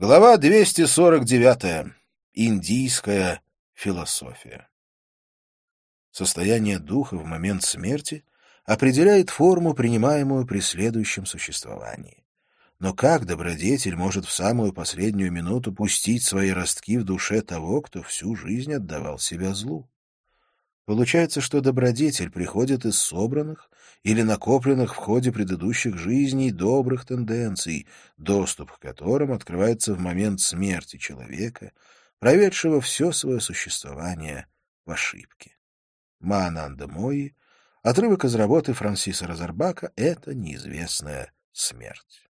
Глава 249. Индийская философия. Состояние духа в момент смерти определяет форму, принимаемую при следующем существовании. Но как добродетель может в самую последнюю минуту пустить свои ростки в душе того, кто всю жизнь отдавал себя злу? Получается, что добродетель приходит из собранных или накопленных в ходе предыдущих жизней добрых тенденций, доступ к которым открывается в момент смерти человека, проведшего все свое существование в ошибке. Маананда Мои, отрывок из работы Франсиса Розарбака «Это неизвестная смерть».